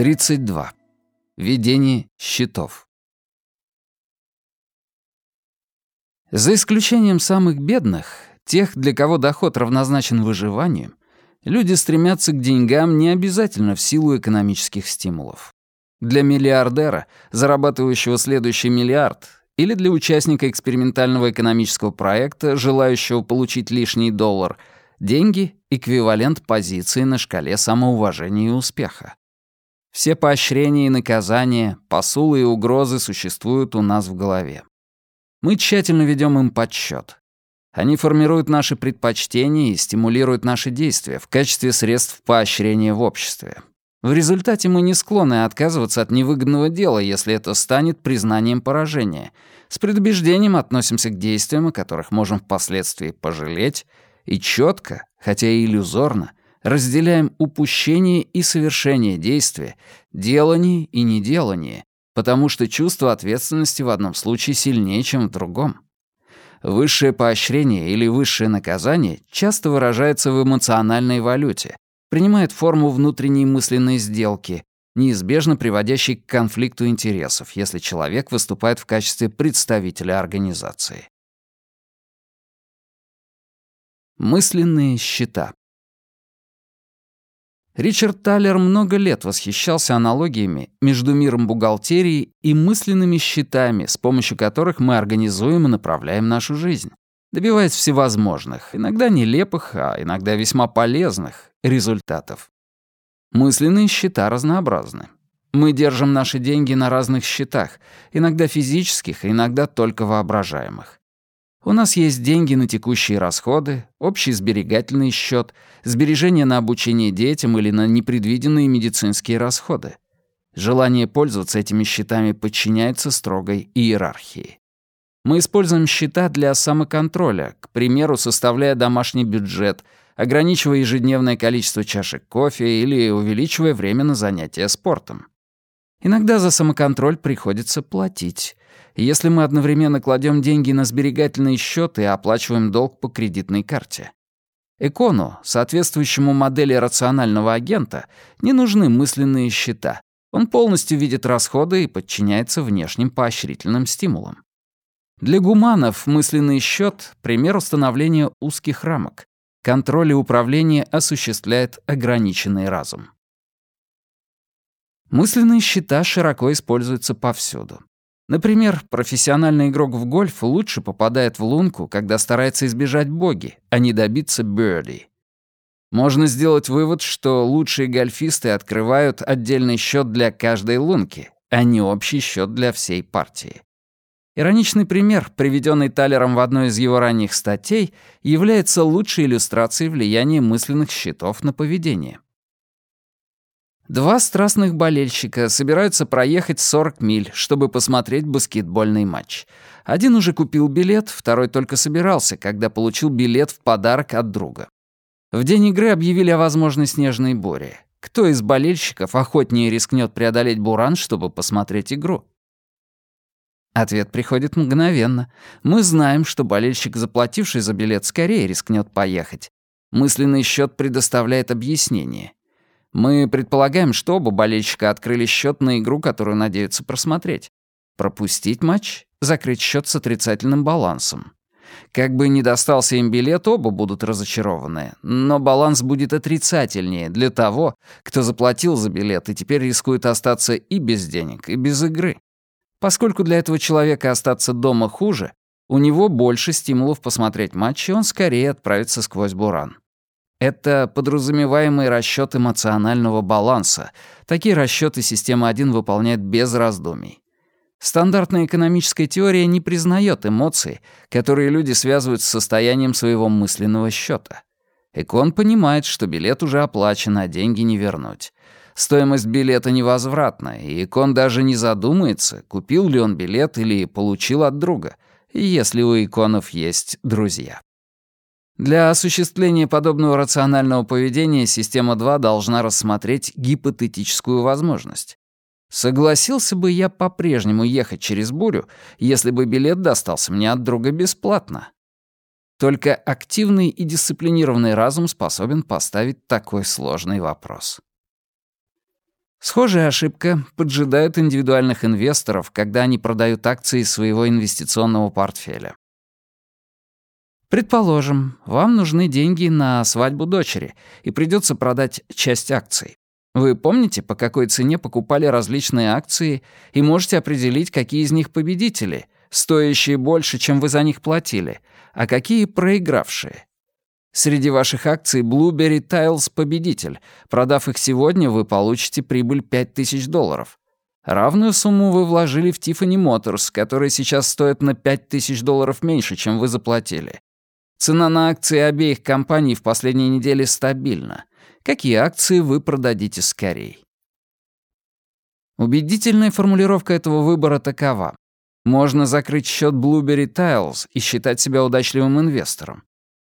32. Ведение счетов. За исключением самых бедных, тех, для кого доход равнозначен выживанию, люди стремятся к деньгам не обязательно в силу экономических стимулов. Для миллиардера, зарабатывающего следующий миллиард, или для участника экспериментального экономического проекта, желающего получить лишний доллар, деньги — эквивалент позиции на шкале самоуважения и успеха. Все поощрения и наказания, посулы и угрозы существуют у нас в голове. Мы тщательно ведем им подсчет. Они формируют наши предпочтения и стимулируют наши действия в качестве средств поощрения в обществе. В результате мы не склонны отказываться от невыгодного дела, если это станет признанием поражения. С предубеждением относимся к действиям, о которых можем впоследствии пожалеть, и четко, хотя и иллюзорно, разделяем упущение и совершение действия, делание и неделание, потому что чувство ответственности в одном случае сильнее, чем в другом. Высшее поощрение или высшее наказание часто выражается в эмоциональной валюте, принимает форму внутренней мысленной сделки, неизбежно приводящей к конфликту интересов, если человек выступает в качестве представителя организации. Мысленные счета. Ричард Таллер много лет восхищался аналогиями между миром бухгалтерии и мысленными счетами, с помощью которых мы организуем и направляем нашу жизнь, добиваясь всевозможных, иногда нелепых, а иногда весьма полезных результатов. Мысленные счета разнообразны. Мы держим наши деньги на разных счетах, иногда физических, иногда только воображаемых. У нас есть деньги на текущие расходы, общий сберегательный счет, сбережения на обучение детям или на непредвиденные медицинские расходы. Желание пользоваться этими счетами подчиняется строгой иерархии. Мы используем счета для самоконтроля, к примеру, составляя домашний бюджет, ограничивая ежедневное количество чашек кофе или увеличивая время на занятия спортом. Иногда за самоконтроль приходится платить если мы одновременно кладем деньги на сберегательные счеты и оплачиваем долг по кредитной карте. Экону, соответствующему модели рационального агента, не нужны мысленные счета. Он полностью видит расходы и подчиняется внешним поощрительным стимулам. Для гуманов мысленный счет — пример установления узких рамок. Контроль и управление осуществляет ограниченный разум. Мысленные счета широко используются повсюду. Например, профессиональный игрок в гольф лучше попадает в лунку, когда старается избежать боги, а не добиться бёрди. Можно сделать вывод, что лучшие гольфисты открывают отдельный счет для каждой лунки, а не общий счет для всей партии. Ироничный пример, приведенный Талером в одной из его ранних статей, является лучшей иллюстрацией влияния мысленных счетов на поведение. Два страстных болельщика собираются проехать 40 миль, чтобы посмотреть баскетбольный матч. Один уже купил билет, второй только собирался, когда получил билет в подарок от друга. В день игры объявили о возможной снежной буре. Кто из болельщиков охотнее рискнет преодолеть буран, чтобы посмотреть игру? Ответ приходит мгновенно. Мы знаем, что болельщик, заплативший за билет, скорее рискнет поехать. Мысленный счет предоставляет объяснение. Мы предполагаем, что оба болельщика открыли счет на игру, которую надеются просмотреть. Пропустить матч, закрыть счет с отрицательным балансом. Как бы ни достался им билет, оба будут разочарованы, но баланс будет отрицательнее для того, кто заплатил за билет и теперь рискует остаться и без денег, и без игры. Поскольку для этого человека остаться дома хуже, у него больше стимулов посмотреть матч, и он скорее отправится сквозь буран. Это подразумеваемый расчет эмоционального баланса. Такие расчеты система 1 выполняет без раздумий. Стандартная экономическая теория не признает эмоции, которые люди связывают с состоянием своего мысленного счета. Экон понимает, что билет уже оплачен, а деньги не вернуть. Стоимость билета невозвратна, и Экон даже не задумается, купил ли он билет или получил от друга, если у Иконов есть друзья. Для осуществления подобного рационального поведения система 2 должна рассмотреть гипотетическую возможность. Согласился бы я по-прежнему ехать через бурю, если бы билет достался мне от друга бесплатно? Только активный и дисциплинированный разум способен поставить такой сложный вопрос. Схожая ошибка поджидает индивидуальных инвесторов, когда они продают акции своего инвестиционного портфеля. Предположим, вам нужны деньги на свадьбу дочери, и придется продать часть акций. Вы помните, по какой цене покупали различные акции, и можете определить, какие из них победители, стоящие больше, чем вы за них платили, а какие проигравшие. Среди ваших акций Blueberry Tiles победитель. Продав их сегодня, вы получите прибыль 5000 долларов. Равную сумму вы вложили в Tiffany Motors, которая сейчас стоит на 5000 долларов меньше, чем вы заплатили. Цена на акции обеих компаний в последние недели стабильна. Какие акции вы продадите скорее? Убедительная формулировка этого выбора такова. Можно закрыть счет Blueberry Tiles и считать себя удачливым инвестором.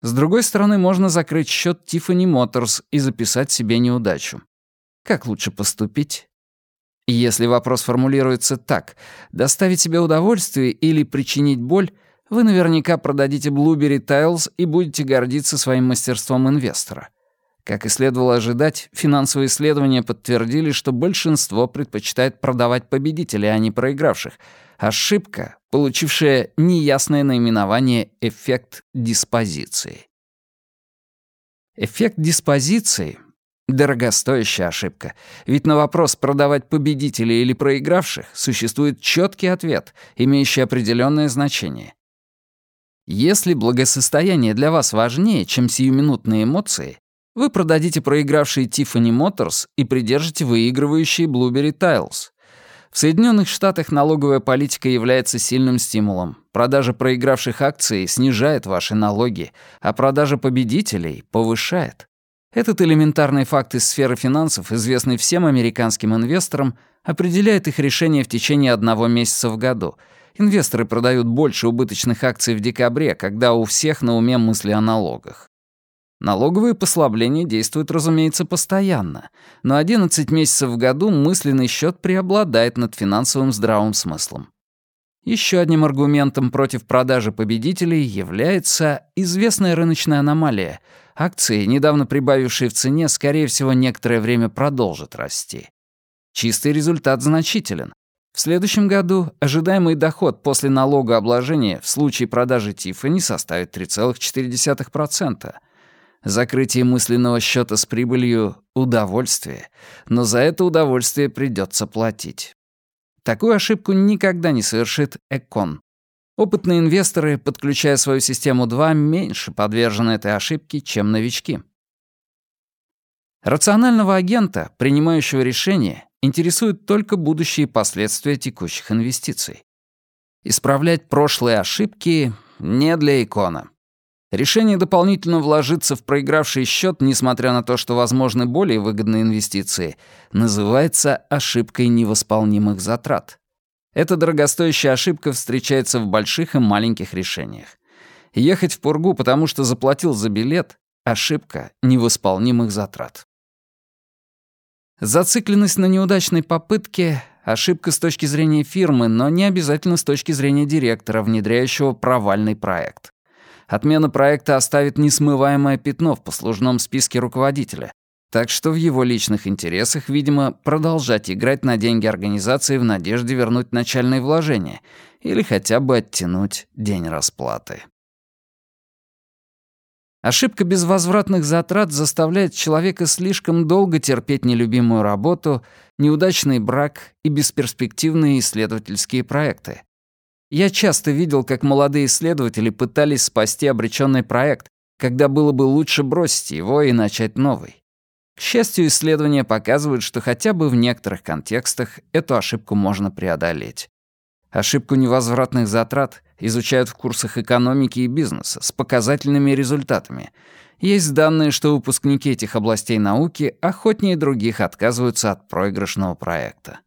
С другой стороны, можно закрыть счет Tiffany Motors и записать себе неудачу. Как лучше поступить? Если вопрос формулируется так, доставить себе удовольствие или причинить боль, вы наверняка продадите Blueberry Tiles и будете гордиться своим мастерством инвестора. Как и следовало ожидать, финансовые исследования подтвердили, что большинство предпочитает продавать победителей, а не проигравших. Ошибка, получившая неясное наименование «эффект диспозиции». Эффект диспозиции — дорогостоящая ошибка, ведь на вопрос продавать победителей или проигравших существует четкий ответ, имеющий определенное значение. Если благосостояние для вас важнее, чем сиюминутные эмоции, вы продадите проигравшие Tiffany Motors и придержите выигрывающие Blueberry Tiles. В Соединенных Штатах налоговая политика является сильным стимулом. Продажа проигравших акций снижает ваши налоги, а продажа победителей повышает. Этот элементарный факт из сферы финансов, известный всем американским инвесторам, определяет их решение в течение одного месяца в году. Инвесторы продают больше убыточных акций в декабре, когда у всех на уме мысли о налогах. Налоговые послабления действуют, разумеется, постоянно, но 11 месяцев в году мысленный счет преобладает над финансовым здравым смыслом. Еще одним аргументом против продажи победителей является известная рыночная аномалия. Акции, недавно прибавившие в цене, скорее всего, некоторое время продолжат расти. Чистый результат значителен. В следующем году ожидаемый доход после налогообложения в случае продажи Тиффани составит 3,4%, Закрытие мысленного счета с прибылью — удовольствие, но за это удовольствие придется платить. Такую ошибку никогда не совершит Экон. Опытные инвесторы, подключая свою систему 2, меньше подвержены этой ошибке, чем новички. Рационального агента, принимающего решения, интересуют только будущие последствия текущих инвестиций. Исправлять прошлые ошибки не для икона. Решение дополнительно вложиться в проигравший счет, несмотря на то, что возможны более выгодные инвестиции, называется ошибкой невосполнимых затрат. Эта дорогостоящая ошибка встречается в больших и маленьких решениях. Ехать в Пургу, потому что заплатил за билет — ошибка невосполнимых затрат. Зацикленность на неудачной попытке — ошибка с точки зрения фирмы, но не обязательно с точки зрения директора, внедряющего провальный проект. Отмена проекта оставит несмываемое пятно в послужном списке руководителя, так что в его личных интересах, видимо, продолжать играть на деньги организации в надежде вернуть начальные вложения или хотя бы оттянуть день расплаты. Ошибка безвозвратных затрат заставляет человека слишком долго терпеть нелюбимую работу, неудачный брак и бесперспективные исследовательские проекты. Я часто видел, как молодые исследователи пытались спасти обреченный проект, когда было бы лучше бросить его и начать новый. К счастью, исследования показывают, что хотя бы в некоторых контекстах эту ошибку можно преодолеть. Ошибку невозвратных затрат изучают в курсах экономики и бизнеса с показательными результатами. Есть данные, что выпускники этих областей науки охотнее других отказываются от проигрышного проекта.